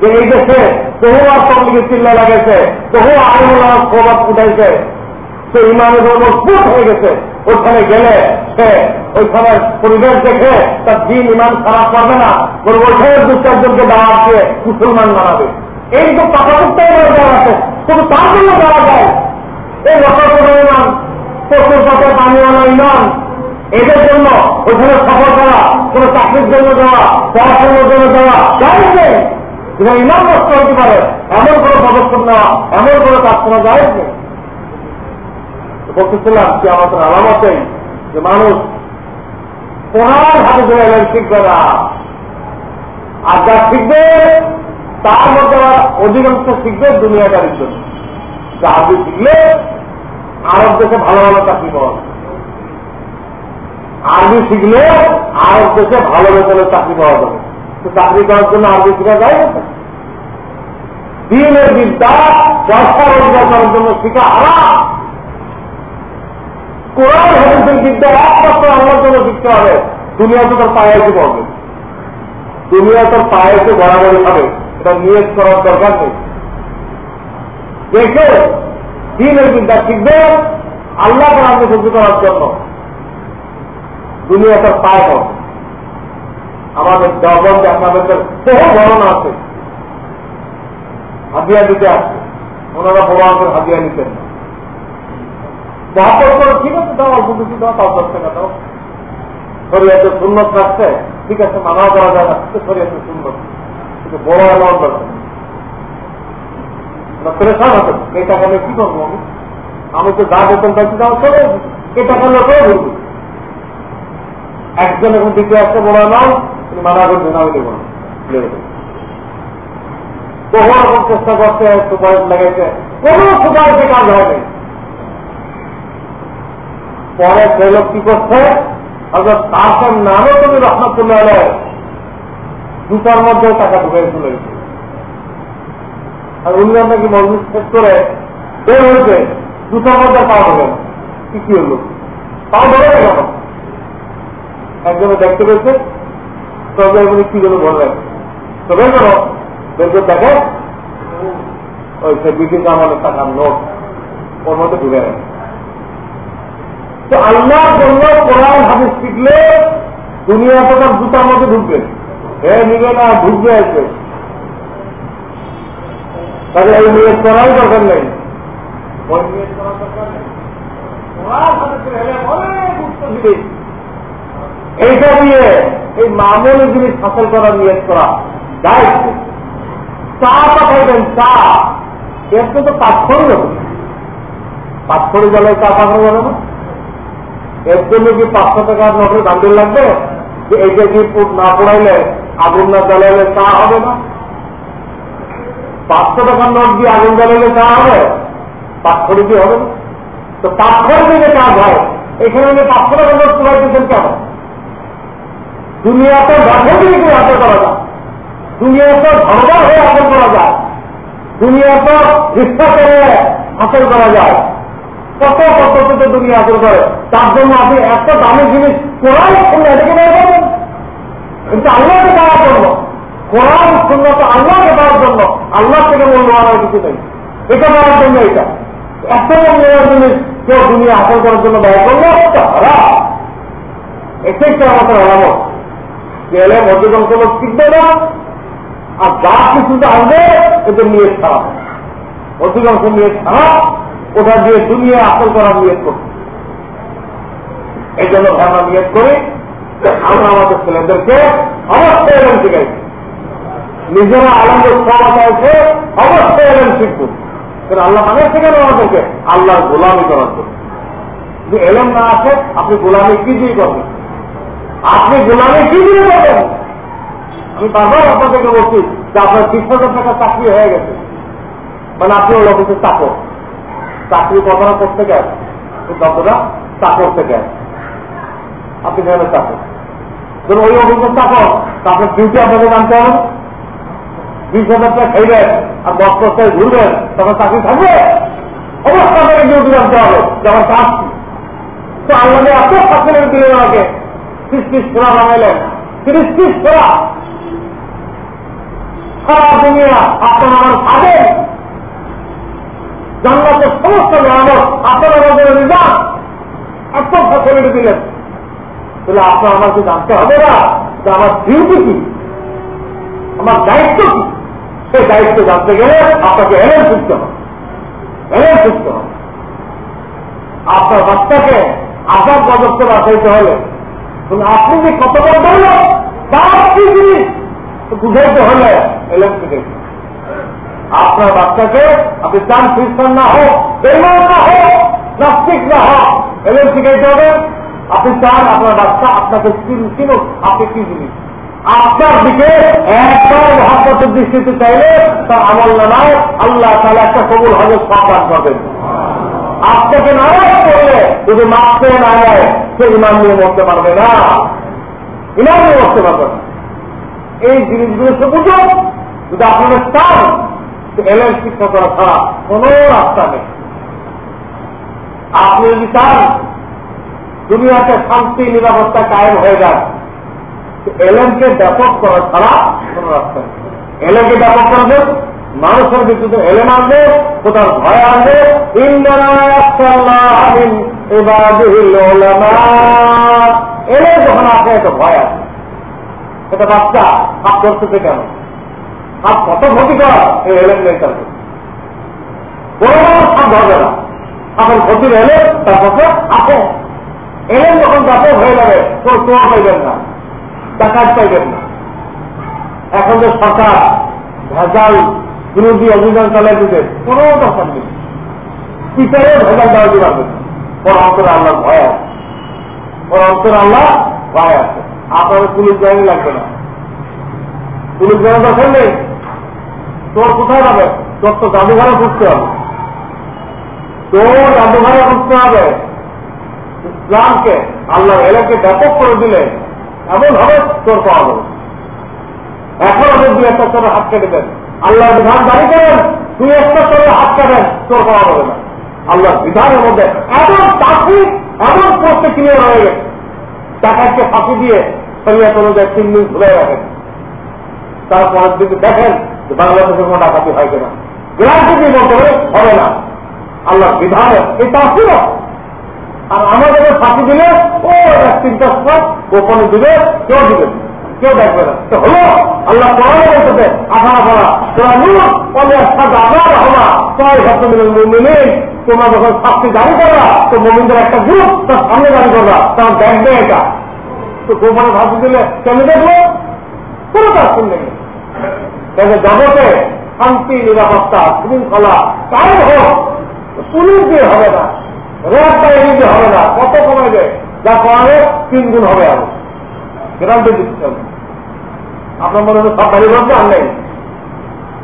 যে এই দেশে বহু আর তবলিগে চিল্লা লাগাইছে, বহু আইনুল্লাহ প্রভাব উঠাইছে, সে ইমানের মজবুত হয়ে গেছে। ওইখানে গেলে সে ওইখানে পরিবেশ দেখে তার দিন ইমান খারাপ করবে না বলে ওইখানে দু চারজনকে দিয়ে মুসলমান বানাবে। এই তো পাকাপুক্তাই যাওয়া আছে শুধু তার জন্য যাওয়া যায়। এই রকম ইমান, পশুর পথে পানিওয়ালা ইমান, এদের জন্য ওইখানে সফর করা কোন চাকরির জন্য দেওয়া, পড়াশোনার জন্য দেওয়া যায় নেই ইমান নষ্ট হতে পারে, এমন কোনো পদক্ষেপ নেওয়া, এমন কোনো কাজ করা যায় নেই বলতেছিলাম যে আমাদের আলামতেই যে মানুষ কোরআন হাতে ধরে এলেন শিখবে না। আর যা শিখবে তার মধ্যে অধিকাংশ শিখবে দুনিয়াটার জন্য। আরবি শিখলে আরব দেশে ভালো ভালো চাকরি পাওয়া আরবি শিখলে আরব দেশে ভালো বেতনের চাকরি পাওয়া যাবে। তো চাকরি করার জন্য আরবি শিখা যায় না দিনের বিদ্যা ব্যবসা রোজগার করার জন্য শিখা আরাম কোরআন, হাদিসের বিদ্যা একমাত্র আল্লাহর জন্য শিখতে হবে। দুনিয়া তো তার পায়ে এসে পড়বে। দুনিয়া তার পায়ে এসে বরাবরই হবে এটা নিয়োগ করার দরকার নেই। দেখে দিনের বিদ্যা শিখবে, আল্লাহ কোরআনকে সহ্য করার জন্য। দুনিয়া তার পায়ে হবে আমাদের জগৎ আপনাদের বহু ধারণা আছে। হাতিয়া দিতে আসছে। ওনারা বড় আমাদের হাতিয়া নিতেন না। মহাপর করে ঠিক আছে, দাও, অল্প কিছু দাও তাও দশ টাকা দাও। শরীয়তে সুন্নত রাখছে, ঠিক আছে, মানাও করা যায় না শরীয়তে সুন্নত। অ্যামাউন্ট করব আমি? তো যা বেতন পাচ্ছি তাও চলে এই টাকা বলব একজন এখন দ্বিতীয় একটা বড় নাও তিনি করবেন আমি দেবো না। বহু রকম চেষ্টা করছে লাগাইছে কাজ হয়নি পরে সে লোক কি করছে? অর্থাৎ তার নামও তুমি রহমতুল্লাহ দুটার মধ্যে টাকা ঢুকাই চলে গেছে। আর উনি আপনাকে মজবুত শেষ করে বের হয়েছে, দুটার মধ্যে পাওয়া হবে কি কি হলো? পাওয়া ধরে কেন? একজনে দেখতে পেয়েছে, তবে উনি কি জন্য বললেন, তো বের করে দেখে। ওই সে ব্রিটিশ আমাদের টাকার নোট ওর মধ্যে ঢুকে গেছে। তো আল্লাহর জন্য কোরআন হাদিস শিখলে দুনিয়া তো তার জুতার মধ্যে ঢুকবে। হে নিবে না আছে তাহলে এই নিয়ে করাই দরকার নেই। এইটা দিয়ে এই মামুলি জিনিস হাসিল করার নিয়োগ করা দায়িত্ব চা পাঠাইবেন চা। এর তো পাথরই জলে চা পাঠানো যাবে না। এর জন্য কি পাঁচশো টাকার নোটের বান্ডিল লাগবে? যে এইটা কি না পড়াইলে আগুন না জ্বালাইলে চা হবে না? পাঁচশো টাকার নোট দিয়ে আগুন জ্বালাইলে চা হবে? পাথর কি হবে না? তো পাথর থেকে কাজ হয়। এখানে উনি পাঁচশো টাকার নোট পড়াইতেছেন কেন? দুনিয়াতে ব্যবসা দিয়ে কি হাতে করা যায়। দুনিয়াতে ধরবার হয়ে হাসল করা যায়। দুনিয়াতে রিক্সা করে হাসল করা যায়। কত পদ্ধতিতে দুনিয়া হাসিল করে? তার জন্য আপনি এত দামি জিনিস কোরআন এটাকে কিন্তু আল্লাহকে পাওয়ার জন্য, কোরআন শূন্য তো আল্লাহকে পাওয়ার জন্য আল্লাহ থেকে মূল্যবান কিছু নেই। এটা পাওয়ার জন্য এটা। এত মূল্যবান জিনিস কেউ দুনিয়া হাসিল করার জন্য ব্যয় করল হারা এটাই তো আমাদের আলামত। গেলে মধ্যগঞ্জ লোক শিখবে না, আর যা কিছু আসবে এদের নিয়ে খারাপ অধিকাংশ নিয়ে খারাপ ওটা দিয়ে দুনিয়া আসল করার নিয়োগ করছে এই জন্য আমরা নিয়োগ করি আমরা আমাদের ছেলেদেরকে অবশ্যই এলেন শিখাইছি নিজেরা আনন্দ সমাজ আছে অবশ্যই এলেন শিখব। আল্লাহ মানে শেখানো আমাদেরকে, আল্লাহর গোলামি করার জন্য। যদি এলেন না আসে, আপনি গোলামি কি দিয়ে করবেন? আপনি গোলামি কি দিয়ে করবেন? আমি বারবার আপনাদেরকে বলছি যে আপনার হাজার টাকা চাকরি হয়ে গেছে। মানে আপনি ওই অফিসের চাকর। চাকরি কথাটা করতে গেছে শব্দটা চাকর থেকে আপনি কেন চাকর? ধরুন ওই অফিসের চাকর আপনার ডিউটি আপনাকে জানতে হবে। বিশ হাজার খাইবেন আর দশ বছর ঘুরবেন, তখন চাকরি থাকবে। অবস্থা থেকে ডিউটি জানতে হবে, যে আমার কাজ তো আল্লাহ এত চাকরি দিলেন আমাকে। ত্রিশ ত্রিশ সোনা বানাইলেন। তিরিশ ত্রিশ সোনা। সারা দুনিয়া আপনার আমার খাবেন জান্নাতের সমস্ত নিয়ামত আপনারা আমাদের নিজাম এত ফ্যাসিলিটি দিলেন। তাহলে আপনার আমাকে জানতে হবে না যে আমার ডিউটি কি? আমার দায়িত্ব কি? সেই দায়িত্ব জানতে গেলে আপনাকে এলেন শিখতে হবে এলেন শিখতে হবে আপনার বাচ্চাকে আজাদ পদত্ব বাঁচাইতে হলে আপনি যে কত বড় বলল তার বুঝাইতে হলে এলেন শিখেছে আপনার বাচ্চাকে আপনি চান খ্রিস্টান না হোক বেমান না হোক, নাস্তিক না হোক, এলেন শিখাইতে হবে। আপনি চান আপনার বাচ্চা আপনাকে চিনুক আপনি কি জিনিস? আপনার দিকে একবার মহাপতের দৃষ্টিতে চাইলে তার আমল নামায় আল্লাহ তাহলে একটা কবুল হজর সন্তান করবেন। আপনাকে নারাজ করলে যদি মাপতে না যায় সে ইমান নিয়ে মরতে পারবে না। ইমান নিয়ে মরতে পারবে না। এই জিনিসগুলো সে বুঝুন যদি আপনাদের চান এলেন শিক্ষা করা ছাড়া কোন রাস্তা নেই। আপনি যদি চান দুনিয়াতে শান্তি, নিরাপত্তা কায়েম হয়ে যায় এলেনকে ব্যাপক করা ছাড়া কোন রাস্তা এলেনকে ব্যাপক করবে, মানুষের ভিত্তিতে এলেন আনবে কোথাও ভয় আনবে। এলে যখন আসে একটা ভয় আছে এটা বাচ্চা হাত করতেছে কেন? হাত কত ক্ষতিকর, এই এলেন নেই তার বড় বড় সাপ ধরবে না। এখন ক্ষতি এলে তার কাছে আসে এলেন যখন ব্যাপক হয়ে যাবে তোর তোমার পাইবেন না, ডাকাত পাইবেন না। এখন যে সরকার ভেজাল বিরোধী অভিযান চালাই দিতে, কোনো দরকার নেই। পিছনে ভেজাল দেওয়া দিতে পারবে ওর অন্তরে আল্লাহ ভয় আছে। ওর অন্তরে আল্লাহ ভয় আছে। আপনাদের পুলিশ বাহিনী লাগবে না। পুলিশ বাহিনী দরকার নেই। তোর কোথায় যাবে? তোর তো জাদুঘরে ঘুরতে হবে। তোর জাদুঘরে ঘুরতে হবে। ইসলামকে আল্লাহ এলাকে ব্যাপক করে দিলে এমন হবে তোর পাওয়া যাবে। এখন ওদের দুই একটা চোরের হাত কেটে দেন। আল্লাহ বিধান জারি করেন, দুই একটা চোরের হাত কাটেন, তোর পাওয়া যাবে না। আল্লাহ বিধানের মধ্যে এমন চাকরি এমন পোস্টে ক্লিয়ার হয়ে গেছে। টাকাকে ফাঁকি দিয়ে শরিয়াত অনুযায়ী তিন দিন ঘুরে রাখেন। তারপরের দিকে দেখেন যে বাংলাদেশে কোনো ডাকাতি হয় কিনা। গ্রান্টি দিয়ে বলতে হবে না। আল্লাহ বিধানে এই তাফির আর আমাদের ফাঁকি দিলে, ও তিনটা সময় গোপনে দিবে কেউ দিবে কেউ দেখবে না। তো হলো, আল্লাহ পড়ানো আশা করা তোরা নূর পরে সাথে মিলে তোমরা যখন শাস্তি জারি করবা, তো মোমিনদের একটা গ্রুপ তার সামনে জারি করবা। তখন দেখবে এটা। তো গোপনে ফাঁসি দিলে কেন দেখব কোনো কাজ শুনবে তাহলে জগতে শান্তি, নিরাপত্তা, শৃঙ্খলা তাই হোক, পুলিশ দিয়ে হবে না। রেড বাহিনী দিয়ে হবে না। কত কমাবে যা কমাবে, তিন গুণ হবে আরও। গ্যারান্টি দিচ্ছে হবে। আপনার মনে হয় সব বাড়ি বলতে আর নেই?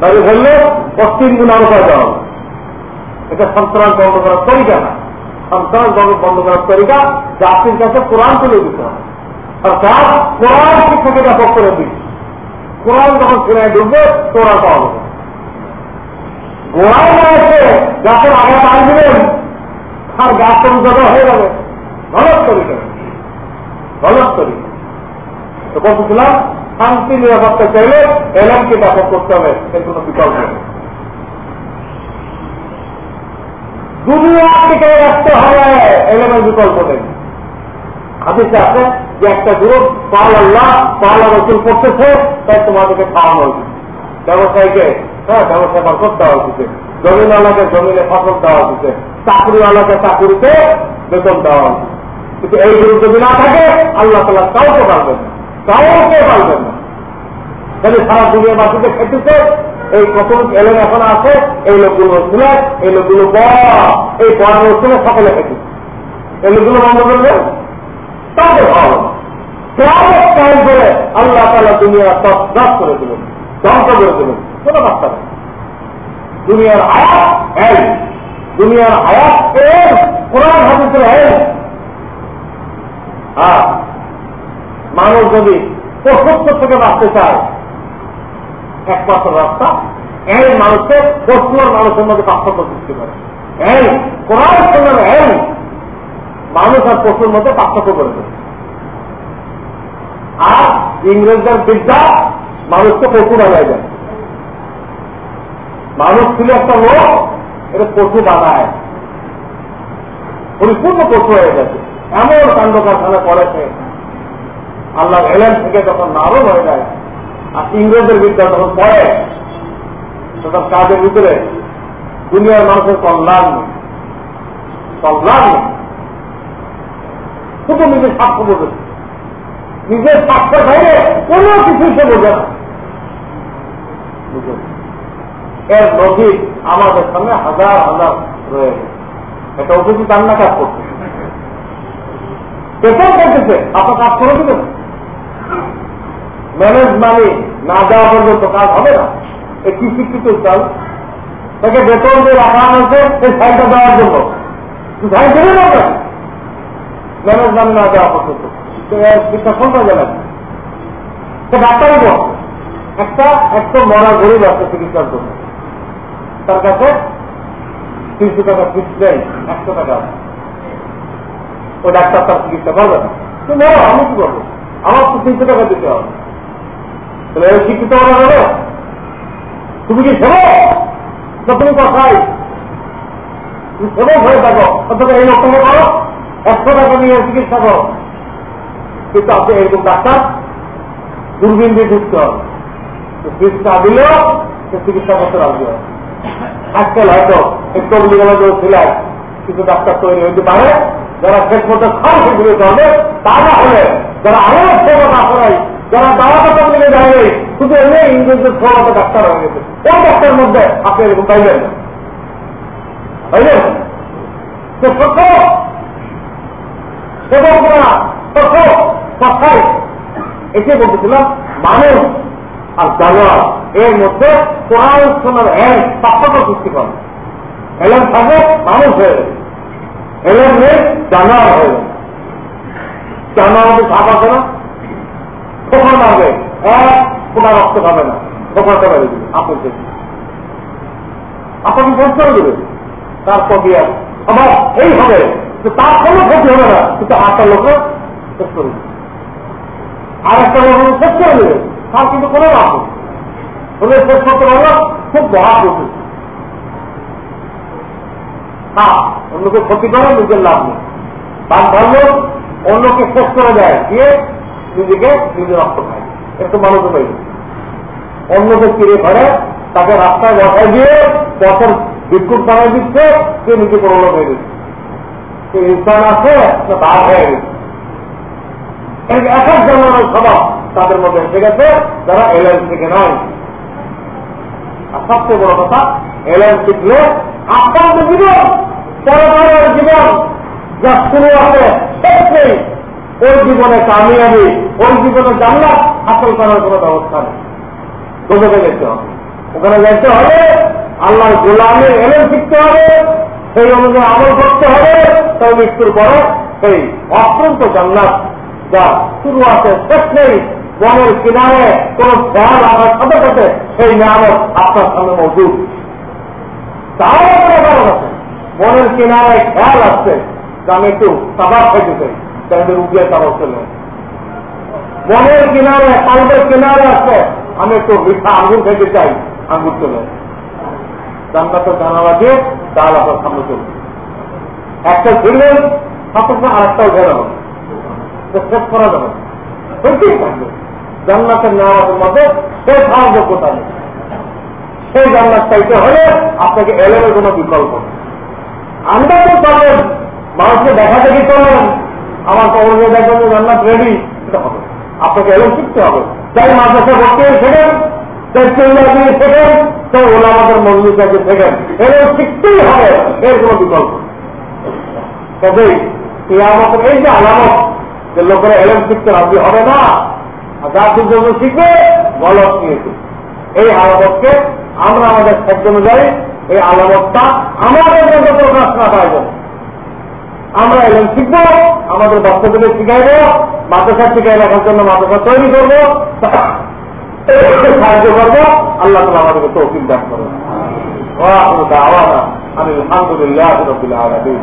বাড়ি ধরলে ও তিন গুণ আরও পাইতে হবে। এটা সন্ত্রাস বন্ধ করার তরিকা না। সন্ত্রাস বন্ধ করার তরিকা জাতির কাছে কোরআন তুলে দিতে হবে। অর্থাৎ কোরআন শিক্ষাকে ব্যাপক করে দিচ্ছে কোরআন যখন ফিরায় ঢুকবে, তোরা পাওয়া যাবে। গোড়ায় এসে আগে দিবেন আর গাছ পরিচয় হয়ে যাবে গলত তরিকা গলত তরিকা তো বলতেছিলাম, শান্তি, নিরাপত্তা চাইলে এলামকে ব্যাপক করতে হবে, এর কোন বিকল্প নেই। দুনিয়া থেকে রাখতে হবে এলেমের বিকল্প নেই। হাদিসে আছে যে একটা গ্রুপ পাল আল্লাহ, পাল রসুল করতেছে, তাই তোমাদেরকে খাওয়ানো উচিত। ব্যবসায়ীকে হ্যাঁ ব্যবসা বরকত দেওয়া উচিত। জমিনওয়ালাকে জমিনে ফসল দেওয়া উচিত। চাকরিওয়ালাকে চাকরিতে বেতন দেওয়া কিন্তু এই গ্রুপ যদি না থাকে, আল্লাহ তালা কাউকে পারবেন না। কাউকে পারবেন না। তাহলে সারা দুনিয়াবাসীকে খেতেছে এই কত এলেন এখন আছে, এই লোকগুলো ছিল এই লোকগুলো এই বড় ছিল সকলে খেতেছে এই লোকগুলো বন্ধ করবে তাদের ভালো কেমন করে আল্লাহ তালা দুনিয়া সব নাশ করে দিলেন ধ্বংস করে দেবেন। কোন রাস্তা নেই। দুনিয়ার আয়াত দুনিয়ার আয়াত এর কোরআন হাদিসের হ্যাঁ। মানুষ যদি প্রসত্ব থেকে বাঁচতে চায় একমাত্র রাস্তা, এই মানুষের পশু আর মানুষের মধ্যে পার্থক্য সৃষ্টি করে। এই কোরআন সঙ্গে এই মানুষ আর পশুর মধ্যে পার্থক্য করে দেবে আর ইংরেজদের বিদ্যা, মানুষকে পশু বানায় যায় মানুষ ছিল একটা লোক এটা পশু বানায়। পরিপূর্ণ পশু হয়ে গেছে। এমন কাণ্ড কারখানা করেছে। আল্লাহ এলেন থেকে যখন নারদ হয়ে যায়, আর ইংরেজের বিদ্যা যখন পড়ে, তখন কাজের ভিতরে দুনিয়ার মানুষের কল্যাণ কল্যাণ শুধু নিজের স্বার্থ বোঝে। নিজের স্বার্থের বাইরে কোন কিছু সে বোঝে না। এর নদী আমাদের সামনে হাজার হাজার রয়েছে এটা উপস্থিত রান্না কাজ করছে? বেতন করতেছে আপনার কাজ করে দিবেন? ম্যানেজ মানি না দেওয়া পর্যন্ত কাজ হবে না। এই কি শিক্ষিত চাল তাকে বেতন যে রাখা হয়েছে এই সাইনটা দেওয়ার জন্য। না ম্যানেজ মানি না দেওয়া পর্যন্ত। শিক্ষা কোনটা জানেন সে ডাক্তারই একটা একটা মরা গরিব আছে চিকিৎসার জন্য। তার কাছে তিনশো টাকা ফিস নেই একশো টাকা। ওই ডাক্তার তার চিকিৎসা করবে না। তো মরো আমি কি করব? আমার তো তিনশো টাকা দিতে হবে। তাহলে শিক্ষিত হওয়া যাবে তুমি কি সেবো না, তুমি কথাই। তুমি সেবক হয়ে থাকো অথবা এই লোকটাকে করো একশো টাকা নিয়ে চিকিৎসা করো। কিন্তু আপনি এরকম ডাক্তার, দূরবীন দিয়ে ঢুকতে হবে। চিকিৎসা দিলেও সে চিকিৎসা করতে রাখবে আজকাল হয়তো একটু অবলিগত ছিলেন কিছু ডাক্তার তৈরি হইতে পারে, যারা শেষ মতো খাও সেগুলো করবে তা না হলে যারা আরও সেবা না যারা দাওয়া কথা মিলে যাবে শুধু এনে ইংরেজদের ছোড়াতে ডাক্তার হয়ে গেছে। ওই ডাক্তারের মধ্যে আপনি এরকম পাইলেন না পাইলেন সে সত্য। এবং সত্য। কথায় এসে বলতেছিলাম, মানুষ আর জানোয়ার, এর মধ্যে কোরআন এক পার্থক্য সৃষ্টি করে। এলেন থাকে মানুষ হয়ে। যাবে এলেন নেই, জানোয়ার হয়ে। যাবে জানোয়ার সাপ আছে না খোপর মারবে। এক কোনা রক্ত খাবে না। মেরে দিবে আপনি আপনাকে করে দেবে তার প্রক্রিয়া আমার এই হবে। যে তার কোনো ক্ষতি হবে না। কিন্তু আটটা লোকরা শেষ করে দেবে। আর একটা লোক শেষ করে দেবে। তার কিন্তু কোনো লাভ নেই। ওদের শেষ খুব বড় প্রচুর হ্যাঁ অন্যকে ক্ষতি করে, নিজের লাভ নেই। বাদ ধর্ম অন্যকে শেষ করে দেয়। দিয়ে নিজেকে নিজে রক্ত খায়। একটু মানুষ পাই অন্যকে কিনে ঘরে তাকে রাস্তায় বসায় দিয়ে পথের বিক্ষুপ বানায় দিচ্ছে, সে নিজে কোনো লোক হয়ে গেছে। সে ইনসান আছে না বাঘ হয়ে গেছে। এক এক জনের স্বভাব। তাদের মধ্যে এসে গেছে, যারা এলএন থেকে নাই। আর সবচেয়ে বড় কথা এলএন শিখলে আপনার জীবন পরপরের জীবন যা শুরু আছে নেই। ওই জীবনে কামিয়াবি, ওই জীবনে জানলা হাসল করার কোন ব্যবস্থা নেই। বোঝাতে হবে। ওখানে যেতে হবে, আল্লাহর গোলামে এলেন শিখতে হবে, সেই অনুযায়ী আমল করতে হবে তাই মৃত্যুর পরে সেই অত্যন্ত জান্নাত যা শুরু আছে, শেষ নেই। বনের কিনারে কোন খেয়াল আমার সাথে সাথে সেই নিয়ামত আপনার সামনে মজুদ। তাও ব্যাপার আছে? বনের কিনারে খেয়াল আসছে যে আমি একটু সাবাব খাইতে চাই তাদের উঠিয়ে সাবাব চলে বনের কিনারে পাল্পের কিনারে আছে, আমি একটু মিঠা আঙ্গুর খেতে চাই, আঙ্গুর চলে। জান্নাতের জানালা দিয়ে ডাল আপনার সামনে চলবে একটা ঘিরলেন, সাথে আরেকটাও ঘেরা হবে শেষ করা যাবে সত্যিই থাকবে। জান্নাতের নেওয়ার মধ্যে শেষ হওয়ার যোগ্যতা নেই। সেই জান্নাত চাইতে হলে আপনাকে এলেনের কোনো বিকল্প আমরা তো চলেন মানুষকে দেখা দেখি চলেন আমার কবরে দেখবেন যে জান্নাত রেডি এটা হবে। আপনাকে এলেন শিখতে হবে। তাই মাদ্রাসা ভর্তি শেখেন তাই চিল্লা দিয়ে শেখেন তাই ওলামাদের মন্দির কাছে শেখেন এলেন শিখতেই হবে, এর কোনো বিকল্প তবেই এই আমাদের এই যে আলামত, যে লোকেরা এলেন শিখতে রাজি হবে না আর যা জন্য শিখবে গলত নিয়েছে এই আলামতকে আমরা আমাদের সাধ্য অনুযায়ী এই আলামতটা আমাদের মধ্যে প্রকাশ না পাইব। আমরা এলেন শিখব, আমাদের বাচ্চাদের শিখাইব, মাদ্রাসা শিখাই রাখার জন্য মাদ্রাসা তৈরি করব, সাহায্য করব, আল্লাহ তালা আমাদেরকে তৌফিক দান করব আমি আলহামদুলিল্লাহ রবিল আলমিন।